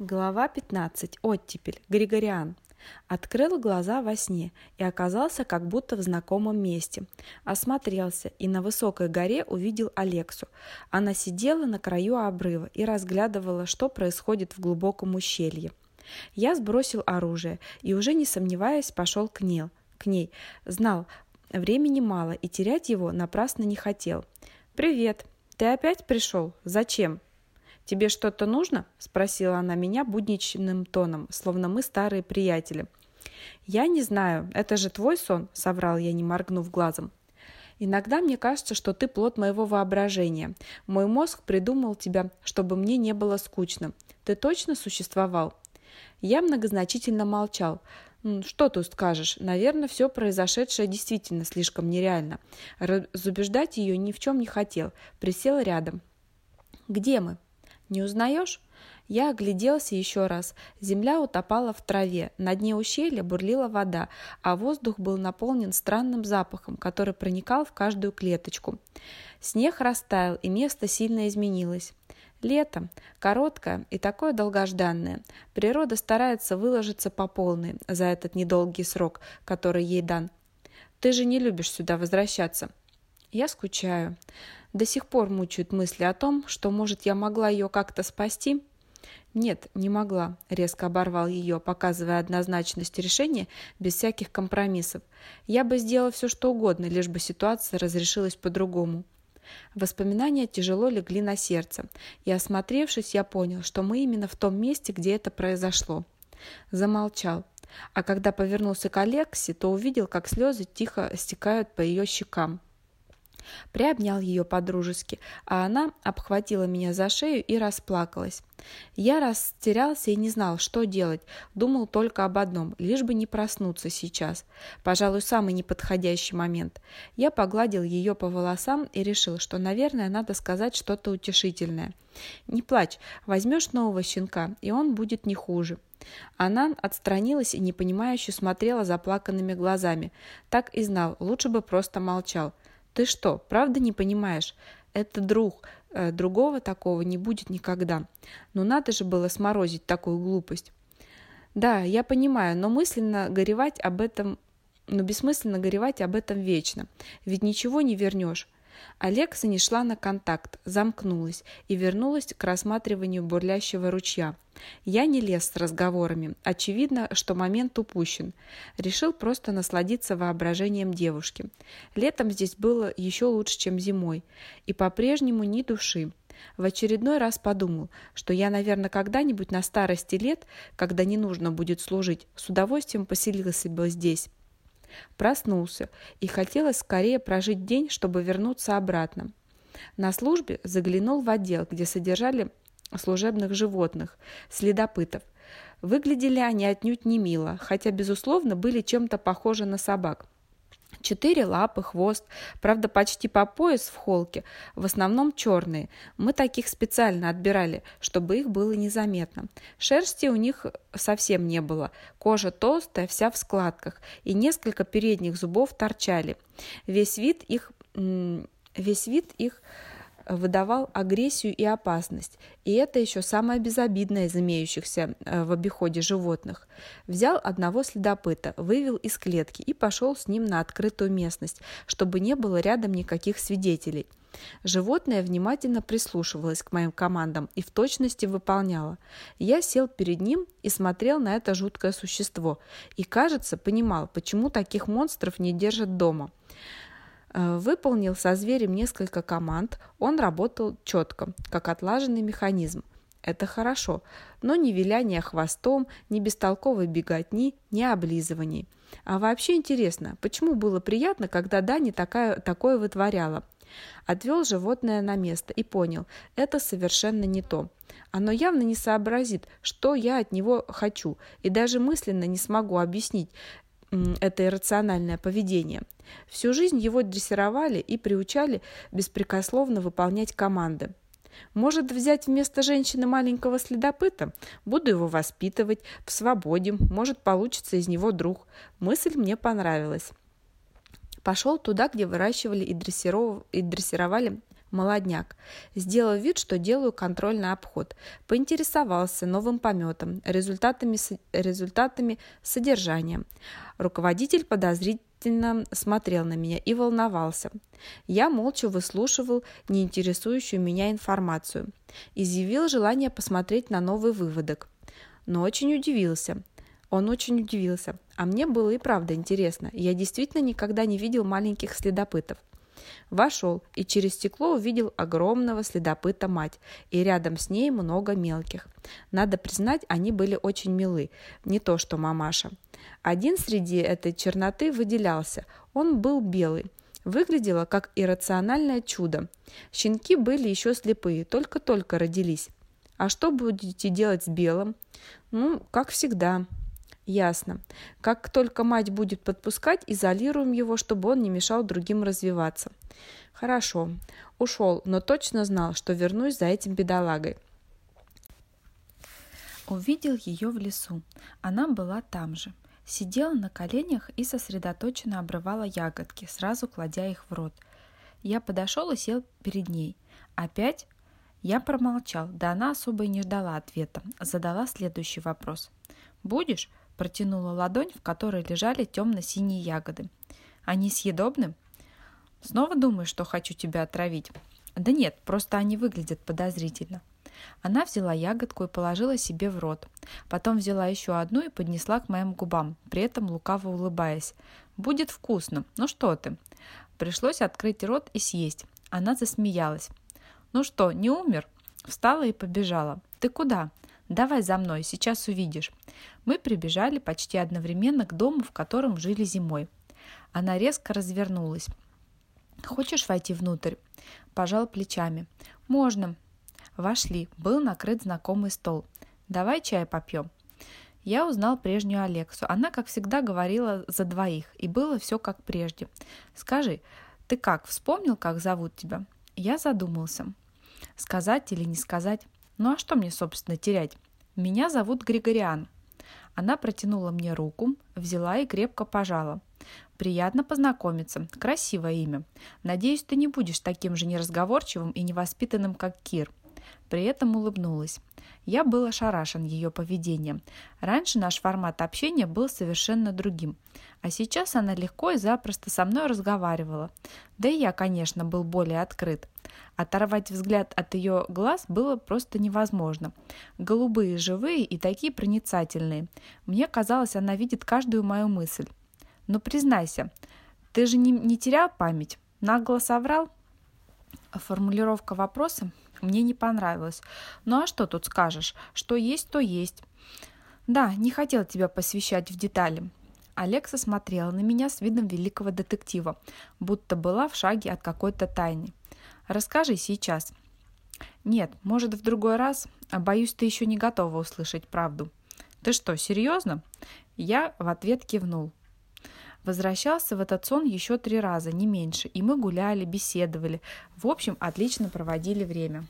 Глава 15. Оттепель. Григориан. Открыл глаза во сне и оказался как будто в знакомом месте. Осмотрелся и на высокой горе увидел Алексу. Она сидела на краю обрыва и разглядывала, что происходит в глубоком ущелье. Я сбросил оружие и, уже не сомневаясь, пошел к ней. К ней. Знал, времени мало и терять его напрасно не хотел. «Привет. Ты опять пришел? Зачем?» «Тебе что-то нужно?» – спросила она меня будничным тоном, словно мы старые приятели. «Я не знаю. Это же твой сон?» – соврал я, не моргнув глазом. Иногда мне кажется, что ты плод моего воображения. Мой мозг придумал тебя, чтобы мне не было скучно. Ты точно существовал?» Я многозначительно молчал. «Что тут скажешь? Наверное, все произошедшее действительно слишком нереально». Разубеждать ее ни в чем не хотел. Присел рядом. «Где мы?» Не узнаешь? Я огляделся еще раз. Земля утопала в траве, на дне ущелья бурлила вода, а воздух был наполнен странным запахом, который проникал в каждую клеточку. Снег растаял, и место сильно изменилось. Лето. Короткое и такое долгожданное. Природа старается выложиться по полной за этот недолгий срок, который ей дан. Ты же не любишь сюда возвращаться. Я скучаю. До сих пор мучают мысли о том, что, может, я могла ее как-то спасти? Нет, не могла, резко оборвал ее, показывая однозначность решения без всяких компромиссов. Я бы сделала все, что угодно, лишь бы ситуация разрешилась по-другому. Воспоминания тяжело легли на сердце, и, осмотревшись, я понял, что мы именно в том месте, где это произошло. Замолчал. А когда повернулся к Алексе, то увидел, как слезы тихо стекают по ее щекам. Приобнял ее по-дружески, а она обхватила меня за шею и расплакалась. Я растерялся и не знал, что делать, думал только об одном, лишь бы не проснуться сейчас. Пожалуй, самый неподходящий момент. Я погладил ее по волосам и решил, что, наверное, надо сказать что-то утешительное. «Не плачь, возьмешь нового щенка, и он будет не хуже». Она отстранилась и непонимающе смотрела заплаканными глазами. Так и знал, лучше бы просто молчал. Ты что, правда не понимаешь? Это друг, э, другого такого не будет никогда. Но надо же было сморозить такую глупость. Да, я понимаю, но мысленно горевать об этом, но бессмысленно горевать об этом вечно. Ведь ничего не вернешь. Алекса не шла на контакт, замкнулась и вернулась к рассматриванию бурлящего ручья. Я не лез с разговорами. Очевидно, что момент упущен. Решил просто насладиться воображением девушки. Летом здесь было еще лучше, чем зимой. И по-прежнему ни души. В очередной раз подумал, что я, наверное, когда-нибудь на старости лет, когда не нужно будет служить, с удовольствием поселился бы здесь. Проснулся, и хотелось скорее прожить день, чтобы вернуться обратно. На службе заглянул в отдел, где содержали служебных животных, следопытов. Выглядели они отнюдь не мило, хотя, безусловно, были чем-то похожи на собак. Четыре лапы, хвост, правда, почти по пояс в холке, в основном черные. Мы таких специально отбирали, чтобы их было незаметно. Шерсти у них совсем не было, кожа толстая, вся в складках, и несколько передних зубов торчали. Весь вид их, весь вид их выдавал агрессию и опасность, и это еще самое безобидное из имеющихся э, в обиходе животных. Взял одного следопыта, вывел из клетки и пошел с ним на открытую местность, чтобы не было рядом никаких свидетелей. Животное внимательно прислушивалось к моим командам и в точности выполняло. Я сел перед ним и смотрел на это жуткое существо, и, кажется, понимал, почему таких монстров не держат дома. Э, выполнил со зверем несколько команд, он работал четко, как отлаженный механизм. Это хорошо, но ни виляние хвостом, ни бестолковой беготни, ни облизываний. А вообще интересно, почему было приятно, когда Дани такая, такое вытворяла? Отвел животное на место и понял, это совершенно не то. Оно явно не сообразит, что я от него хочу, и даже мысленно не смогу объяснить, это иррациональное поведение. Всю жизнь его дрессировали и приучали беспрекословно выполнять команды. Может взять вместо женщины маленького следопыта? Буду его воспитывать, в свободе, может получится из него друг. Мысль мне понравилась. Пошел туда, где выращивали и, дрессировали молодняк. Сделал вид, что делаю контрольный обход. Поинтересовался новым пометом, результатами, результатами содержания. Руководитель подозрительно смотрел на меня и волновался. Я молча выслушивал неинтересующую меня информацию. Изъявил желание посмотреть на новый выводок. Но очень удивился. Он очень удивился. А мне было и правда интересно. Я действительно никогда не видел маленьких следопытов. Вошел и через стекло увидел огромного следопыта мать, и рядом с ней много мелких. Надо признать, они были очень милы, не то что мамаша. Один среди этой черноты выделялся, он был белый. Выглядело как иррациональное чудо. Щенки были еще слепые, только-только родились. А что будете делать с белым? Ну, как всегда, Ясно. Как только мать будет подпускать, изолируем его, чтобы он не мешал другим развиваться. Хорошо. Ушел, но точно знал, что вернусь за этим бедолагой. Увидел ее в лесу. Она была там же. Сидела на коленях и сосредоточенно обрывала ягодки, сразу кладя их в рот. Я подошел и сел перед ней. Опять я промолчал, да она особо и не ждала ответа. Задала следующий вопрос. «Будешь?» Протянула ладонь, в которой лежали темно-синие ягоды. «Они съедобны?» «Снова думаешь, что хочу тебя отравить?» «Да нет, просто они выглядят подозрительно». Она взяла ягодку и положила себе в рот. Потом взяла еще одну и поднесла к моим губам, при этом лукаво улыбаясь. «Будет вкусно. Ну что ты?» Пришлось открыть рот и съесть. Она засмеялась. «Ну что, не умер?» Встала и побежала. «Ты куда?» «Давай за мной, сейчас увидишь». Мы прибежали почти одновременно к дому, в котором жили зимой. Она резко развернулась. «Хочешь войти внутрь?» Пожал плечами. «Можно». Вошли. Был накрыт знакомый стол. «Давай чай попьем». Я узнал прежнюю Алексу. Она, как всегда, говорила за двоих, и было все как прежде. «Скажи, ты как, вспомнил, как зовут тебя?» Я задумался. Сказать или не сказать? Ну а что мне, собственно, терять? Меня зовут Григориан. Она протянула мне руку, взяла и крепко пожала. Приятно познакомиться. Красивое имя. Надеюсь, ты не будешь таким же неразговорчивым и невоспитанным, как Кир. При этом улыбнулась. Я был ошарашен ее поведением. Раньше наш формат общения был совершенно другим. А сейчас она легко и запросто со мной разговаривала. Да и я, конечно, был более открыт. Оторвать взгляд от ее глаз было просто невозможно. Голубые, живые и такие проницательные. Мне казалось, она видит каждую мою мысль. Но признайся, ты же не, не терял память? Нагло соврал? Формулировка вопроса мне не понравилась. Ну а что тут скажешь? Что есть, то есть. Да, не хотел тебя посвящать в детали. Алекса смотрела на меня с видом великого детектива, будто была в шаге от какой-то тайны. Расскажи сейчас. Нет, может, в другой раз? А боюсь, ты еще не готова услышать правду. Ты что, серьезно? Я в ответ кивнул. Возвращался в этот сон еще три раза, не меньше, и мы гуляли, беседовали. В общем, отлично проводили время.